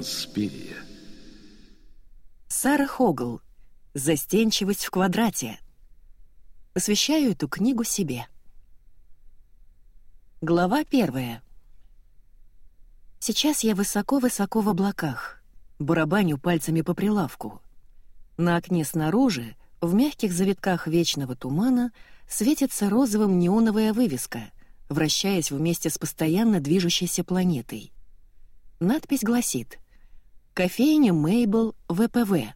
Инспирия. Сара Хогл. Застенчивость в квадрате. Посвящаю эту книгу себе. Глава первая. Сейчас я высоко-высоко в облаках, барабаню пальцами по прилавку. На окне снаружи, в мягких завитках вечного тумана, светится розовым неоновая вывеска, вращаясь вместе с постоянно движущейся планетой. Надпись гласит «Кофейня Мейбл ВПВ»,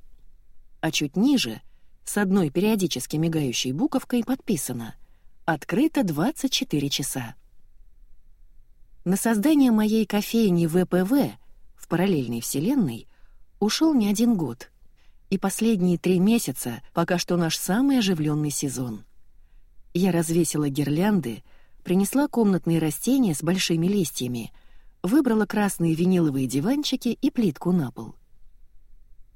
а чуть ниже, с одной периодически мигающей буковкой подписано «Открыто 24 часа». На создание моей кофейни ВПВ в параллельной вселенной ушел не один год, и последние три месяца пока что наш самый оживленный сезон. Я развесила гирлянды, принесла комнатные растения с большими листьями — выбрала красные виниловые диванчики и плитку на пол.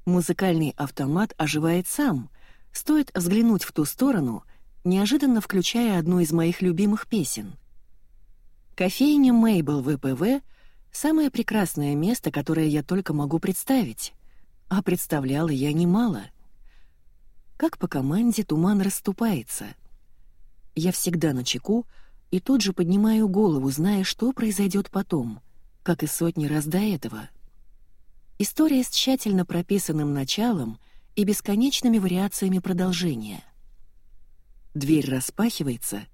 Музыкальный автомат оживает сам. Стоит взглянуть в ту сторону, неожиданно включая одну из моих любимых песен. Кофейня Мейбл ВПВ — самое прекрасное место, которое я только могу представить. А представляла я немало. Как по команде туман расступается. Я всегда на чеку и тут же поднимаю голову, зная, что произойдет потом — как и сотни раз до этого. История с тщательно прописанным началом и бесконечными вариациями продолжения. Дверь распахивается,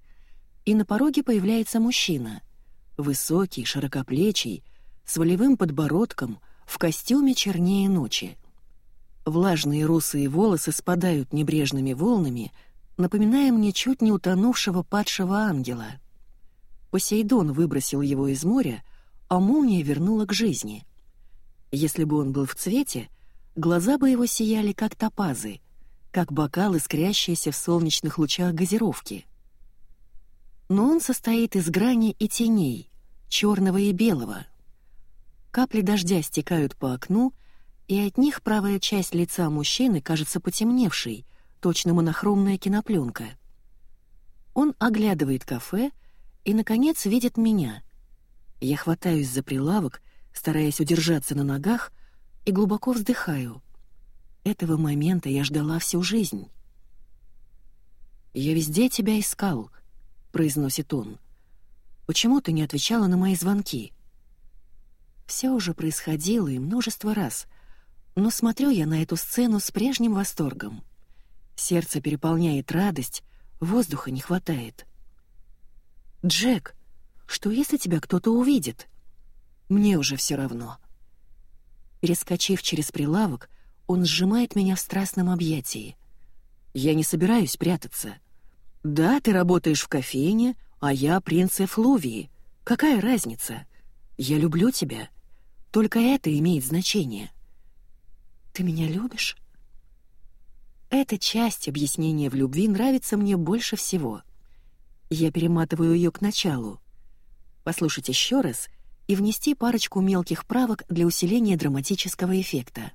и на пороге появляется мужчина, высокий, широкоплечий, с волевым подбородком, в костюме чернее ночи. Влажные русые волосы спадают небрежными волнами, напоминая мне чуть не утонувшего падшего ангела. Посейдон выбросил его из моря, а молния вернула к жизни. Если бы он был в цвете, глаза бы его сияли как топазы, как бокал, искрящиеся в солнечных лучах газировки. Но он состоит из грани и теней, черного и белого. Капли дождя стекают по окну, и от них правая часть лица мужчины кажется потемневшей, точно монохромная кинопленка. Он оглядывает кафе и, наконец, видит меня — я хватаюсь за прилавок, стараясь удержаться на ногах, и глубоко вздыхаю. Этого момента я ждала всю жизнь. «Я везде тебя искал», — произносит он. «Почему ты не отвечала на мои звонки?» Все уже происходило и множество раз, но смотрю я на эту сцену с прежним восторгом. Сердце переполняет радость, воздуха не хватает. «Джек!» Что если тебя кто-то увидит? Мне уже все равно. Перескочив через прилавок, он сжимает меня в страстном объятии. Я не собираюсь прятаться. Да, ты работаешь в кофейне, а я принц Эфлувии. Какая разница? Я люблю тебя. Только это имеет значение. Ты меня любишь? Эта часть объяснения в любви нравится мне больше всего. Я перематываю ее к началу послушать еще раз и внести парочку мелких правок для усиления драматического эффекта.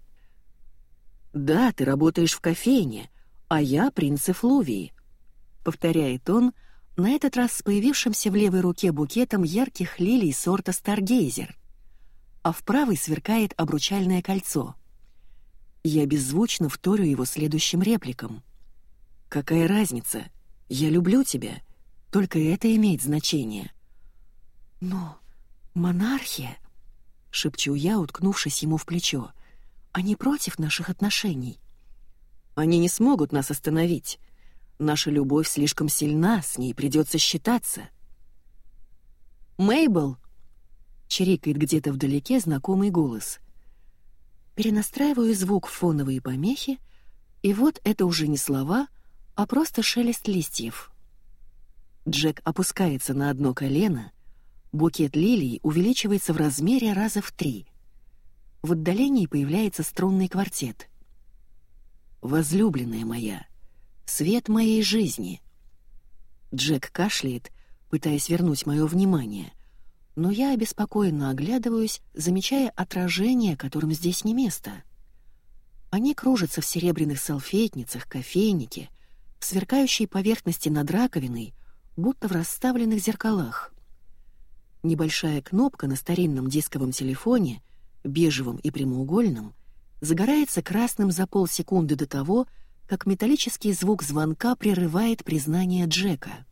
«Да, ты работаешь в кофейне, а я принц Флувии», — повторяет он, на этот раз с появившимся в левой руке букетом ярких лилий сорта «Старгейзер», а в правой сверкает обручальное кольцо. Я беззвучно вторю его следующим репликам. «Какая разница? Я люблю тебя. Только это имеет значение». «Но монархия...» — шепчу я, уткнувшись ему в плечо. «Они против наших отношений». «Они не смогут нас остановить. Наша любовь слишком сильна, с ней придется считаться». «Мейбл!» — чирикает где-то вдалеке знакомый голос. Перенастраиваю звук в фоновые помехи, и вот это уже не слова, а просто шелест листьев. Джек опускается на одно колено — Букет лилий увеличивается в размере раза в три. В отдалении появляется струнный квартет. «Возлюбленная моя, свет моей жизни». Джек кашляет, пытаясь вернуть мое внимание, но я обеспокоенно оглядываюсь, замечая отражение, которым здесь не место. Они кружатся в серебряных салфетницах, кофейнике, в сверкающей поверхности над раковиной, будто в расставленных зеркалах. Небольшая кнопка на старинном дисковом телефоне бежевым и прямоугольным, загорается красным за полсекунды до того, как металлический звук звонка прерывает признание Джека.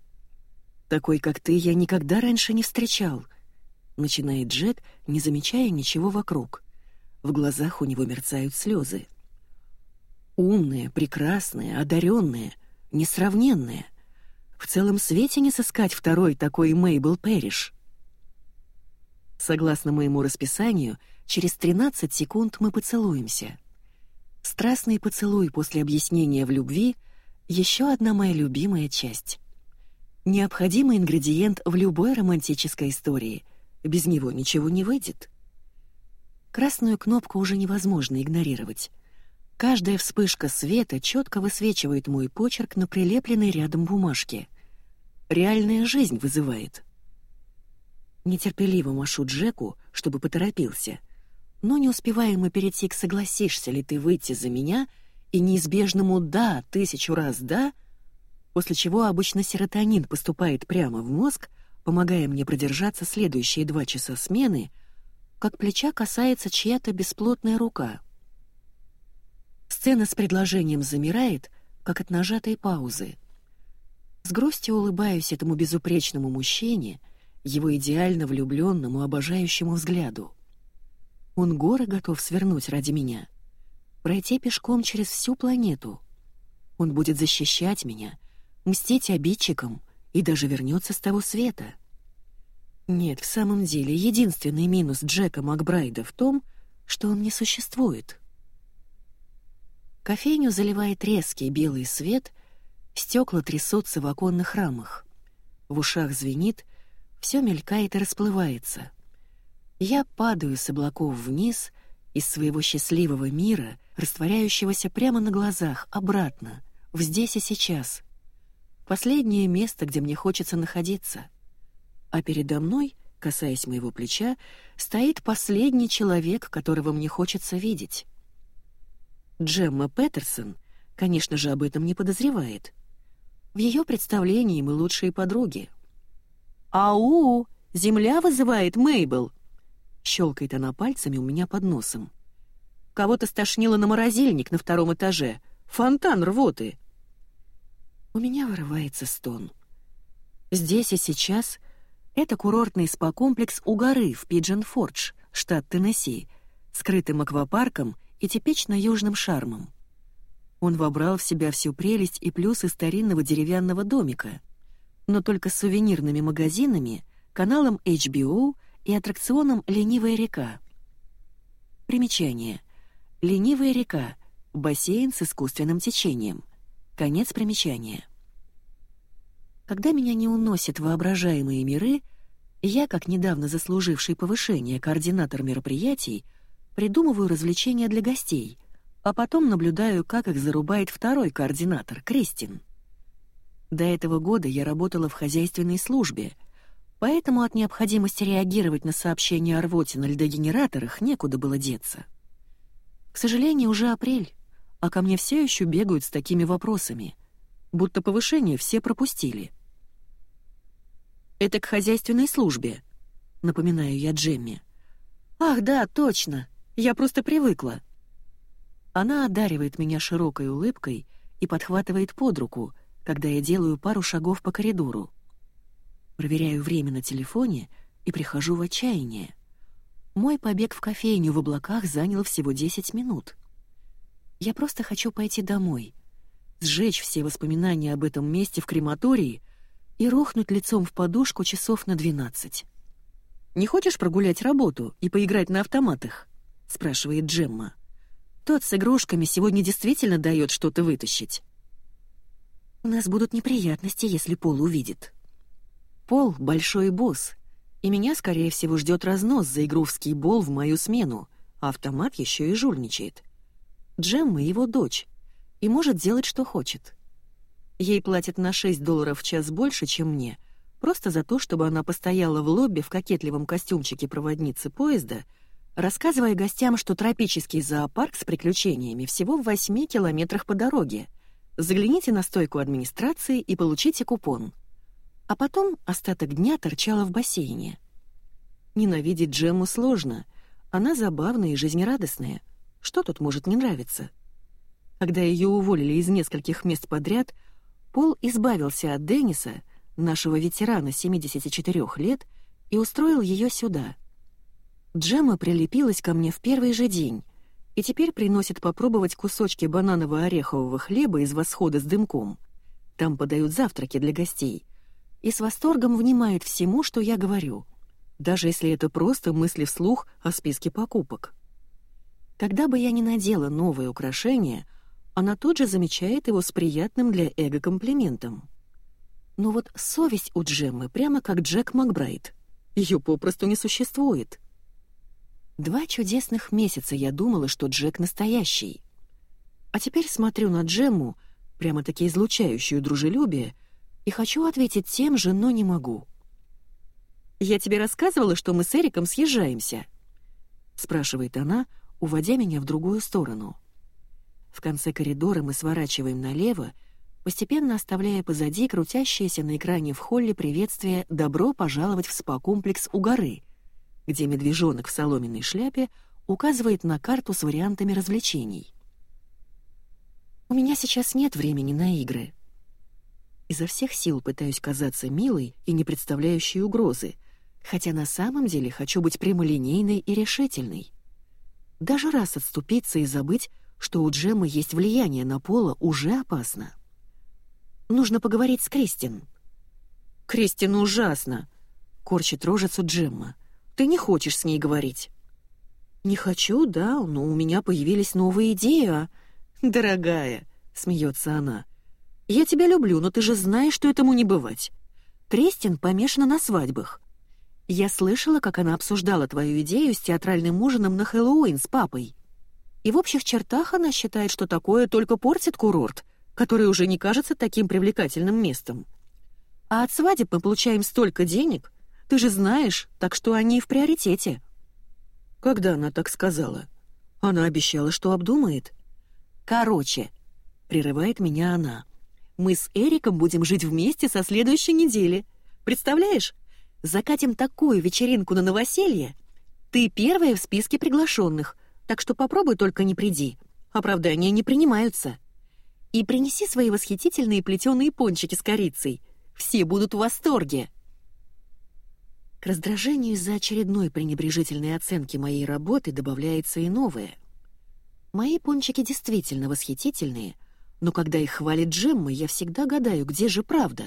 «Такой, как ты, я никогда раньше не встречал», — начинает Джек, не замечая ничего вокруг. В глазах у него мерцают слезы. «Умная, прекрасная, одаренная, несравненная. В целом свете не сыскать второй такой Мейбл Пэриш». Согласно моему расписанию, через 13 секунд мы поцелуемся. Страстный поцелуй после объяснения в любви — еще одна моя любимая часть. Необходимый ингредиент в любой романтической истории. Без него ничего не выйдет. Красную кнопку уже невозможно игнорировать. Каждая вспышка света четко высвечивает мой почерк на прилепленной рядом бумажке. Реальная жизнь вызывает. Нетерпеливо машу Джеку, чтобы поторопился. Но не успеваем мы перейти к «согласишься ли ты выйти за меня» и неизбежному «да» тысячу раз «да», после чего обычно серотонин поступает прямо в мозг, помогая мне продержаться следующие два часа смены, как плеча касается чья-то бесплотная рука. Сцена с предложением замирает, как от нажатой паузы. С грустью улыбаюсь этому безупречному мужчине — его идеально влюбленному, обожающему взгляду. Он горы готов свернуть ради меня, пройти пешком через всю планету. Он будет защищать меня, мстить обидчикам и даже вернется с того света. Нет, в самом деле, единственный минус Джека Макбрайда в том, что он не существует. Кофейню заливает резкий белый свет, стекла трясутся в оконных рамах. В ушах звенит — все мелькает и расплывается. Я падаю с облаков вниз, из своего счастливого мира, растворяющегося прямо на глазах, обратно, в здесь и сейчас. Последнее место, где мне хочется находиться. А передо мной, касаясь моего плеча, стоит последний человек, которого мне хочется видеть. Джемма Петерсон, конечно же, об этом не подозревает. В ее представлении мы лучшие подруги — «Ау! Земля вызывает Мейбл!» Щелкает она пальцами у меня под носом. «Кого-то стошнило на морозильник на втором этаже. Фонтан рвоты!» У меня вырывается стон. Здесь и сейчас это курортный спа-комплекс у горы в Пиджен-Фордж, штат Теннесси, скрытым аквапарком и типично южным шармом. Он вобрал в себя всю прелесть и плюсы старинного деревянного домика но только с сувенирными магазинами, каналом HBO и аттракционом «Ленивая река». Примечание. «Ленивая река» — бассейн с искусственным течением. Конец примечания. Когда меня не уносят воображаемые миры, я, как недавно заслуживший повышение координатор мероприятий, придумываю развлечения для гостей, а потом наблюдаю, как их зарубает второй координатор, Кристин. До этого года я работала в хозяйственной службе, поэтому от необходимости реагировать на сообщения о рвоте на льдогенераторах некуда было деться. К сожалению, уже апрель, а ко мне все еще бегают с такими вопросами, будто повышение все пропустили. «Это к хозяйственной службе», — напоминаю я Джемми. «Ах, да, точно, я просто привыкла». Она одаривает меня широкой улыбкой и подхватывает под руку — когда я делаю пару шагов по коридору. Проверяю время на телефоне и прихожу в отчаяние. Мой побег в кофейню в облаках занял всего 10 минут. Я просто хочу пойти домой, сжечь все воспоминания об этом месте в крематории и рухнуть лицом в подушку часов на 12. «Не хочешь прогулять работу и поиграть на автоматах?» — спрашивает Джемма. «Тот с игрушками сегодня действительно дает что-то вытащить». У нас будут неприятности, если Пол увидит. Пол — большой босс, и меня, скорее всего, ждет разнос за игровский бол в мою смену, а автомат еще и жульничает. Джемма — его дочь, и может делать, что хочет. Ей платят на 6 долларов в час больше, чем мне, просто за то, чтобы она постояла в лобби в кокетливом костюмчике проводницы поезда, рассказывая гостям, что тропический зоопарк с приключениями всего в 8 километрах по дороге — Загляните на стойку администрации и получите купон. А потом остаток дня торчала в бассейне. Ненавидеть Джему сложно, Она забавная и жизнерадостная. Что тут может не нравиться? Когда ее уволили из нескольких мест подряд, Пол избавился от Денниса, нашего ветерана 74 лет, и устроил ее сюда. Джема прилепилась ко мне в первый же день и теперь приносит попробовать кусочки бананово-орехового хлеба из восхода с дымком. Там подают завтраки для гостей. И с восторгом внимает всему, что я говорю, даже если это просто мысли вслух о списке покупок. Когда бы я ни надела новое украшение, она тут же замечает его с приятным для эго комплиментом. Но вот совесть у Джеммы прямо как Джек Макбрайт. Ее попросту не существует. Два чудесных месяца я думала, что Джек настоящий. А теперь смотрю на Джемму, прямо-таки излучающую дружелюбие, и хочу ответить тем же, но не могу. «Я тебе рассказывала, что мы с Эриком съезжаемся?» — спрашивает она, уводя меня в другую сторону. В конце коридора мы сворачиваем налево, постепенно оставляя позади крутящееся на экране в холле приветствие «Добро пожаловать в спа-комплекс у горы», где медвежонок в соломенной шляпе указывает на карту с вариантами развлечений. «У меня сейчас нет времени на игры», изо всех сил пытаюсь казаться милой и не представляющей угрозы, хотя на самом деле хочу быть прямолинейной и решительной. Даже раз отступиться и забыть, что у Джеммы есть влияние на Пола, уже опасно. Нужно поговорить с Кристин. «Кристин ужасно!» — корчит рожицу Джемма. «Ты не хочешь с ней говорить?» «Не хочу, да, но у меня появились новые идеи, а...» «Дорогая!» — смеется она. «Я тебя люблю, но ты же знаешь, что этому не бывать. Кристин помешана на свадьбах. Я слышала, как она обсуждала твою идею с театральным ужином на Хэллоуин с папой. И в общих чертах она считает, что такое только портит курорт, который уже не кажется таким привлекательным местом. А от свадеб мы получаем столько денег, ты же знаешь, так что они в приоритете. Когда она так сказала? Она обещала, что обдумает. Короче, прерывает меня она. Мы с Эриком будем жить вместе со следующей недели. Представляешь? Закатим такую вечеринку на новоселье. Ты первая в списке приглашенных, так что попробуй только не приди. Оправдания не принимаются. И принеси свои восхитительные плетеные пончики с корицей. Все будут в восторге. К раздражению из-за очередной пренебрежительной оценки моей работы добавляется и новое. Мои пончики действительно восхитительные, но когда их хвалит Джемма, я всегда гадаю, где же правда,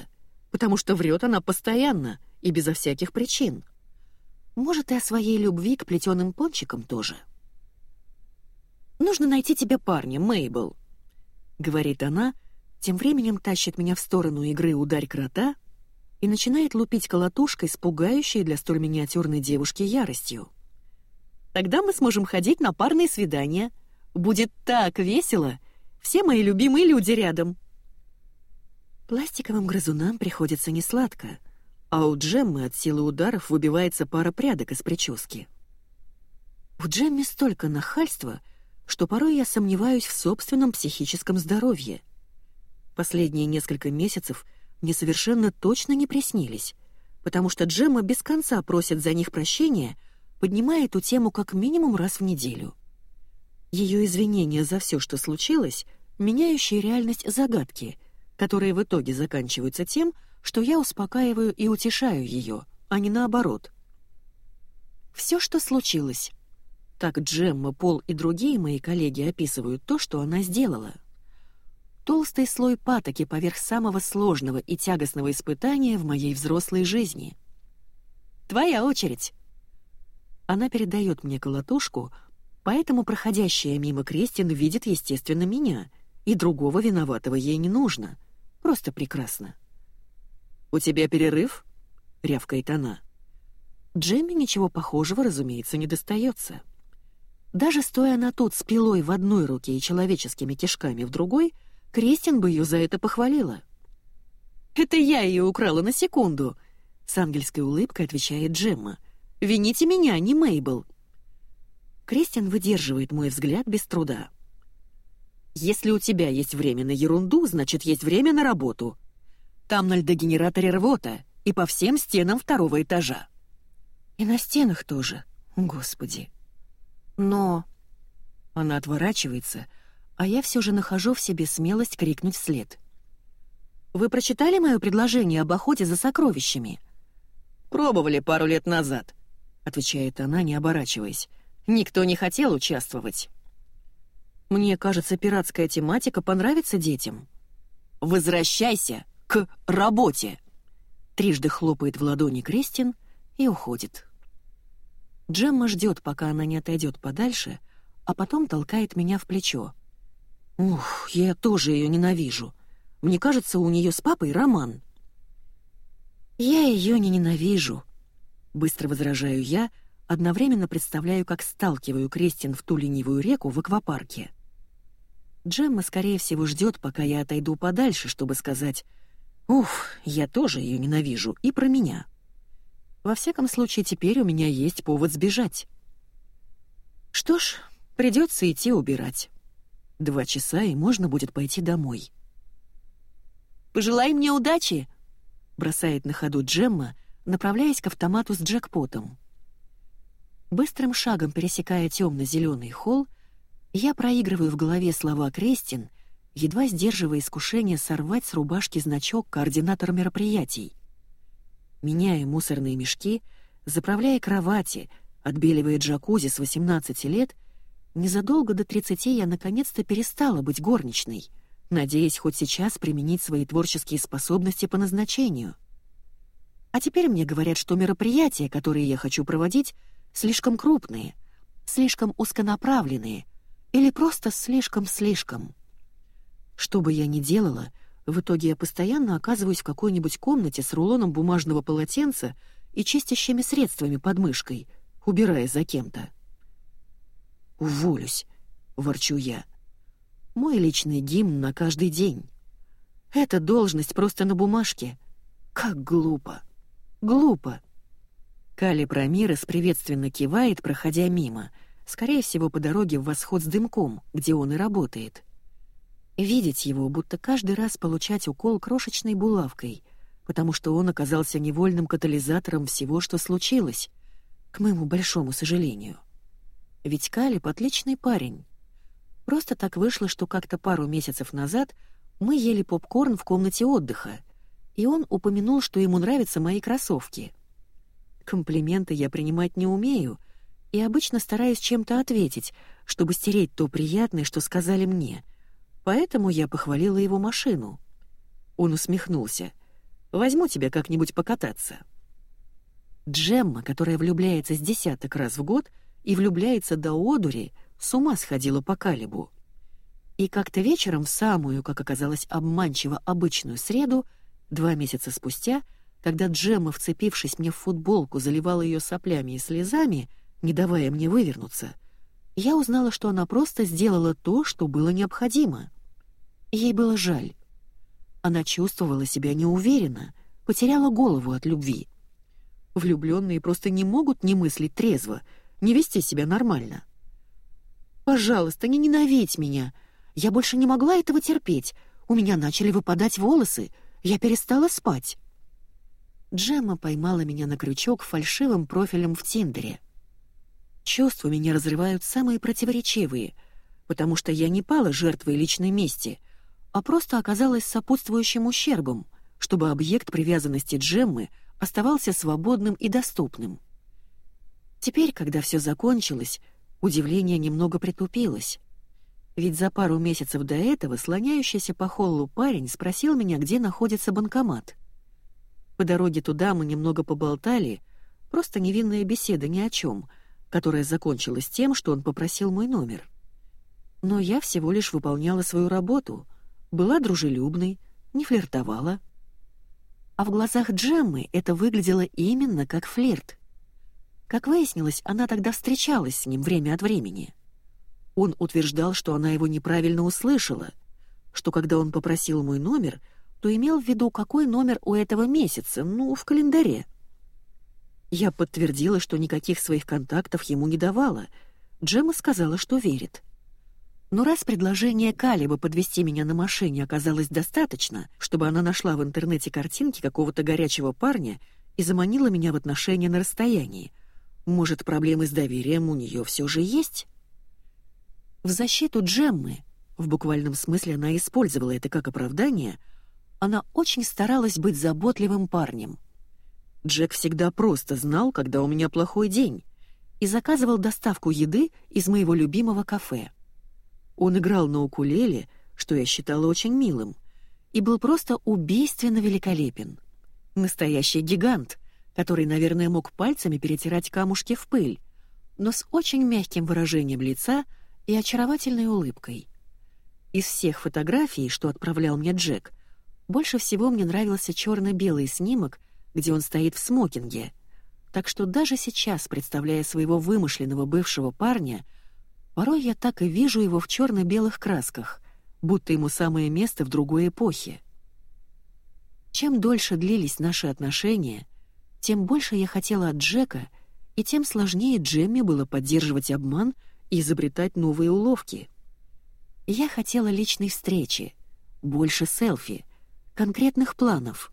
потому что врет она постоянно — и безо всяких причин. Может, и о своей любви к плетеным пончикам тоже. «Нужно найти тебе парня, Мейбл», — говорит она, тем временем тащит меня в сторону игры «Ударь крота» и начинает лупить колотушкой с пугающей для столь миниатюрной девушки яростью. «Тогда мы сможем ходить на парные свидания. Будет так весело! Все мои любимые люди рядом!» Пластиковым грызунам приходится несладко — а у Джеммы от силы ударов выбивается пара прядок из прически. У Джемми столько нахальства, что порой я сомневаюсь в собственном психическом здоровье. Последние несколько месяцев мне совершенно точно не приснились, потому что Джемма без конца просит за них прощения, поднимая эту тему как минимум раз в неделю. Ее извинения за все, что случилось, меняющие реальность загадки, которые в итоге заканчиваются тем, что я успокаиваю и утешаю ее, а не наоборот. Все, что случилось. Так Джемма, Пол и другие мои коллеги описывают то, что она сделала. Толстый слой патоки поверх самого сложного и тягостного испытания в моей взрослой жизни. «Твоя очередь!» Она передает мне колотушку, поэтому проходящая мимо Кристин видит, естественно, меня, и другого виноватого ей не нужно. Просто прекрасно. «У тебя перерыв?» — рявкает она. Джемми ничего похожего, разумеется, не достается. Даже стоя она тут с пилой в одной руке и человеческими кишками в другой, Кристин бы ее за это похвалила. «Это я ее украла на секунду», — с ангельской улыбкой отвечает Джемма. «Вините меня, не Мейбл». Кристин выдерживает мой взгляд без труда. «Если у тебя есть время на ерунду, значит, есть время на работу», там на льдогенераторе рвота и по всем стенам второго этажа. И на стенах тоже, господи. Но... Она отворачивается, а я все же нахожу в себе смелость крикнуть вслед. «Вы прочитали мое предложение об охоте за сокровищами?» «Пробовали пару лет назад», — отвечает она, не оборачиваясь. «Никто не хотел участвовать». «Мне кажется, пиратская тематика понравится детям». «Возвращайся к работе!» Трижды хлопает в ладони Кристин и уходит. Джемма ждет, пока она не отойдет подальше, а потом толкает меня в плечо. Ух, я тоже ее ненавижу. Мне кажется, у нее с папой роман. Я ее не ненавижу. Быстро возражаю я, одновременно представляю, как сталкиваю Кристин в ту ленивую реку в аквапарке. Джемма, скорее всего, ждет, пока я отойду подальше, чтобы сказать «Уф, я тоже ее ненавижу, и про меня». Во всяком случае, теперь у меня есть повод сбежать. Что ж, придется идти убирать. Два часа, и можно будет пойти домой. «Пожелай мне удачи!» — бросает на ходу Джемма, направляясь к автомату с джекпотом. Быстрым шагом пересекая темно-зеленый холл, я проигрываю в голове слова Крестин, едва сдерживая искушение сорвать с рубашки значок координатора мероприятий меняя мусорные мешки, заправляя кровати, отбеливая джакузи с 18 лет, незадолго до 30 я наконец-то перестала быть горничной, надеясь хоть сейчас применить свои творческие способности по назначению. А теперь мне говорят, что мероприятия, которые я хочу проводить, слишком крупные, слишком узконаправленные или просто слишком-слишком. Что бы я ни делала — в итоге я постоянно оказываюсь в какой-нибудь комнате с рулоном бумажного полотенца и чистящими средствами под мышкой, убирая за кем-то. «Уволюсь», — ворчу я. «Мой личный гимн на каждый день. Эта должность просто на бумажке. Как глупо! Глупо!» Кали Промирос приветственно кивает, проходя мимо, скорее всего, по дороге в восход с дымком, где он и работает. Видеть его, будто каждый раз получать укол крошечной булавкой, потому что он оказался невольным катализатором всего, что случилось, к моему большому сожалению. Ведь Калиб — отличный парень. Просто так вышло, что как-то пару месяцев назад мы ели попкорн в комнате отдыха, и он упомянул, что ему нравятся мои кроссовки. Комплименты я принимать не умею, и обычно стараюсь чем-то ответить, чтобы стереть то приятное, что сказали мне — Поэтому я похвалила его машину. Он усмехнулся. «Возьму тебя как-нибудь покататься». Джемма, которая влюбляется с десяток раз в год и влюбляется до одури, с ума сходила по калибу. И как-то вечером в самую, как оказалось, обманчиво обычную среду, два месяца спустя, когда Джемма, вцепившись мне в футболку, заливала ее соплями и слезами, не давая мне вывернуться, я узнала, что она просто сделала то, что было необходимо. Ей было жаль. Она чувствовала себя неуверенно, потеряла голову от любви. Влюбленные просто не могут не мыслить трезво, не вести себя нормально. «Пожалуйста, не ненавидь меня. Я больше не могла этого терпеть. У меня начали выпадать волосы. Я перестала спать». Джемма поймала меня на крючок фальшивым профилем в Тиндере — Чувства меня разрывают самые противоречивые, потому что я не пала жертвой личной мести, а просто оказалась сопутствующим ущербом, чтобы объект привязанности Джеммы оставался свободным и доступным. Теперь, когда все закончилось, удивление немного притупилось. Ведь за пару месяцев до этого слоняющийся по холлу парень спросил меня, где находится банкомат. По дороге туда мы немного поболтали, просто невинная беседа ни о чем — которая закончилась тем, что он попросил мой номер. Но я всего лишь выполняла свою работу, была дружелюбной, не флиртовала. А в глазах Джеммы это выглядело именно как флирт. Как выяснилось, она тогда встречалась с ним время от времени. Он утверждал, что она его неправильно услышала, что когда он попросил мой номер, то имел в виду, какой номер у этого месяца, ну, в календаре. Я подтвердила, что никаких своих контактов ему не давала. Джема сказала, что верит. Но раз предложение Калиба подвести меня на машине оказалось достаточно, чтобы она нашла в интернете картинки какого-то горячего парня и заманила меня в отношения на расстоянии, может, проблемы с доверием у нее все же есть? В защиту Джеммы, в буквальном смысле она использовала это как оправдание, она очень старалась быть заботливым парнем. Джек всегда просто знал, когда у меня плохой день, и заказывал доставку еды из моего любимого кафе. Он играл на укулеле, что я считала очень милым, и был просто убийственно великолепен. Настоящий гигант, который, наверное, мог пальцами перетирать камушки в пыль, но с очень мягким выражением лица и очаровательной улыбкой. Из всех фотографий, что отправлял мне Джек, больше всего мне нравился черно-белый снимок, где он стоит в смокинге. Так что даже сейчас, представляя своего вымышленного бывшего парня, порой я так и вижу его в черно-белых красках, будто ему самое место в другой эпохе. Чем дольше длились наши отношения, тем больше я хотела от Джека, и тем сложнее Джемми было поддерживать обман и изобретать новые уловки. Я хотела личной встречи, больше селфи, конкретных планов.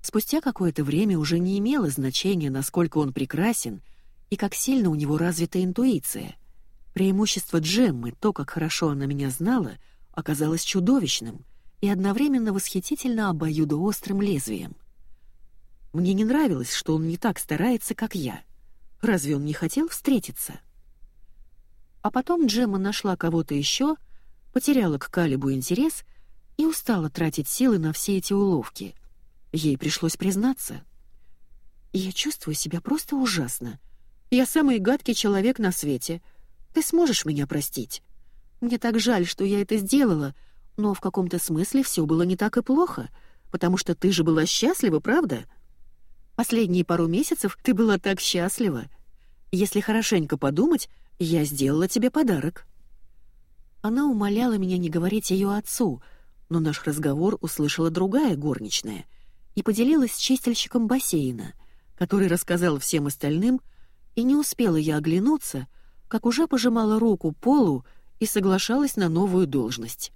Спустя какое-то время уже не имело значения, насколько он прекрасен и как сильно у него развита интуиция. Преимущество Джеммы, то, как хорошо она меня знала, оказалось чудовищным и одновременно восхитительно обоюдоострым лезвием. Мне не нравилось, что он не так старается, как я. Разве он не хотел встретиться? А потом Джемма нашла кого-то еще, потеряла к Калибу интерес и устала тратить силы на все эти уловки. Ей пришлось признаться. «Я чувствую себя просто ужасно. Я самый гадкий человек на свете. Ты сможешь меня простить? Мне так жаль, что я это сделала, но в каком-то смысле все было не так и плохо, потому что ты же была счастлива, правда?» Последние пару месяцев ты была так счастлива. Если хорошенько подумать, я сделала тебе подарок». Она умоляла меня не говорить ее отцу, но наш разговор услышала другая горничная и поделилась с чистильщиком бассейна, который рассказал всем остальным, и не успела я оглянуться, как уже пожимала руку Полу и соглашалась на новую должность.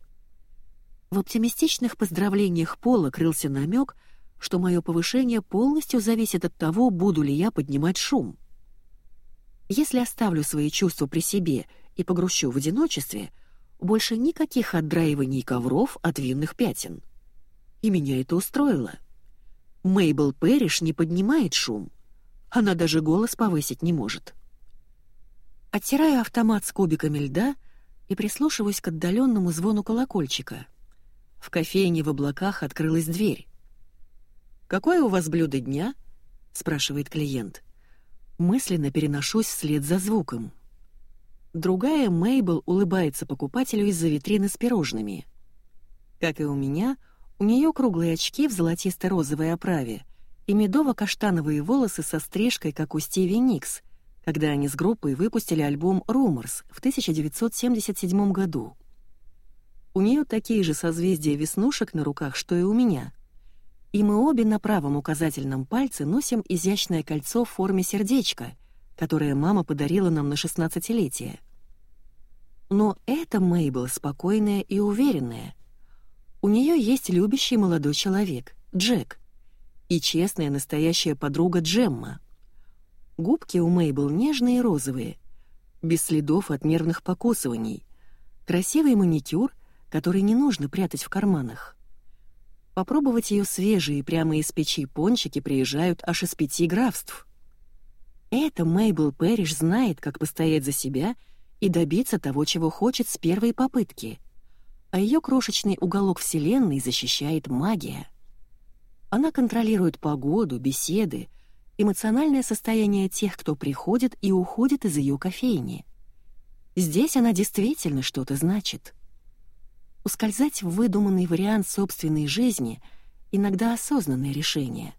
В оптимистичных поздравлениях Пола крылся намек — что мое повышение полностью зависит от того, буду ли я поднимать шум. Если оставлю свои чувства при себе и погрущу в одиночестве, больше никаких отдраиваний ковров от винных пятен. И меня это устроило. Мейбл Пэриш не поднимает шум. Она даже голос повысить не может. Оттираю автомат с кубиками льда и прислушиваюсь к отдаленному звону колокольчика. В кофейне в облаках открылась дверь. «Какое у вас блюдо дня?» — спрашивает клиент. Мысленно переношусь вслед за звуком. Другая Мейбл улыбается покупателю из-за витрины с пирожными. Как и у меня, у нее круглые очки в золотисто-розовой оправе и медово-каштановые волосы со стрижкой, как у Стиви Никс, когда они с группой выпустили альбом «Rumors» в 1977 году. У нее такие же созвездия веснушек на руках, что и у меня — и мы обе на правом указательном пальце носим изящное кольцо в форме сердечка, которое мама подарила нам на шестнадцатилетие. Но эта Мейбл спокойная и уверенная. У нее есть любящий молодой человек, Джек, и честная настоящая подруга Джемма. Губки у Мейбл нежные и розовые, без следов от нервных покусываний, красивый маникюр, который не нужно прятать в карманах. Попробовать ее свежие прямо из печи пончики приезжают аж из пяти графств. Это Мейбл Пэриш знает, как постоять за себя и добиться того, чего хочет с первой попытки. А ее крошечный уголок Вселенной защищает магия. Она контролирует погоду, беседы, эмоциональное состояние тех, кто приходит и уходит из ее кофейни. Здесь она действительно что-то значит. Ускользать в выдуманный вариант собственной жизни — иногда осознанное решение.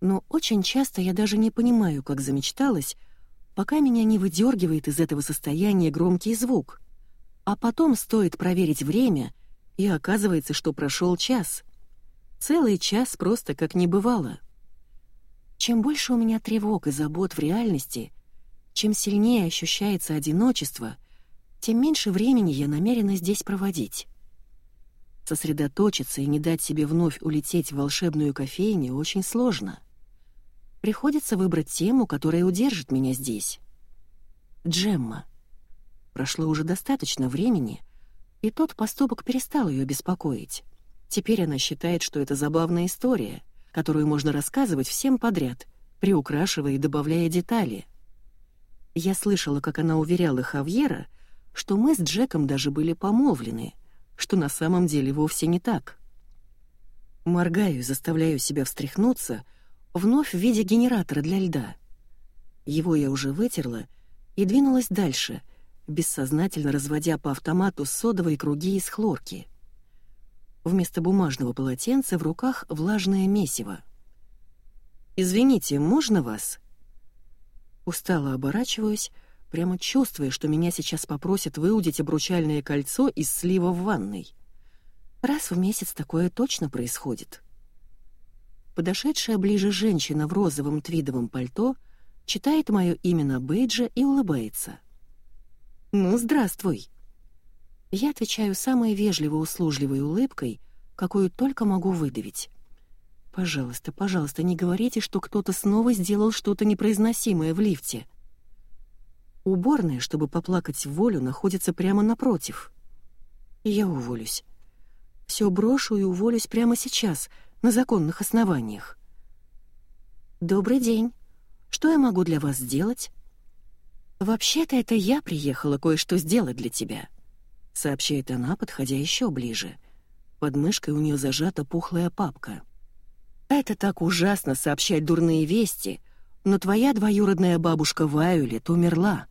Но очень часто я даже не понимаю, как замечталась, пока меня не выдергивает из этого состояния громкий звук. А потом стоит проверить время, и оказывается, что прошел час. Целый час просто как не бывало. Чем больше у меня тревог и забот в реальности, чем сильнее ощущается одиночество — тем меньше времени я намерена здесь проводить. Сосредоточиться и не дать себе вновь улететь в волшебную кофейню очень сложно. Приходится выбрать тему, которая удержит меня здесь. Джемма. Прошло уже достаточно времени, и тот поступок перестал ее беспокоить. Теперь она считает, что это забавная история, которую можно рассказывать всем подряд, приукрашивая и добавляя детали. Я слышала, как она уверяла Хавьера, что мы с Джеком даже были помолвлены, что на самом деле вовсе не так. Моргаю и заставляю себя встряхнуться, вновь в виде генератора для льда. Его я уже вытерла и двинулась дальше, бессознательно разводя по автомату содовые круги из хлорки. Вместо бумажного полотенца в руках влажное месиво. «Извините, можно вас?» Устало оборачиваюсь, прямо чувствуя, что меня сейчас попросят выудить обручальное кольцо из слива в ванной. Раз в месяц такое точно происходит. Подошедшая ближе женщина в розовом твидовом пальто читает мое имя на бейдже и улыбается. «Ну, здравствуй!» Я отвечаю самой вежливо-услужливой улыбкой, какую только могу выдавить. «Пожалуйста, пожалуйста, не говорите, что кто-то снова сделал что-то непроизносимое в лифте». Уборная, чтобы поплакать в волю, находится прямо напротив. я уволюсь. Все брошу и уволюсь прямо сейчас, на законных основаниях. «Добрый день. Что я могу для вас сделать?» «Вообще-то это я приехала кое-что сделать для тебя», — сообщает она, подходя еще ближе. Под мышкой у нее зажата пухлая папка. «Это так ужасно сообщать дурные вести, но твоя двоюродная бабушка Вайолет умерла».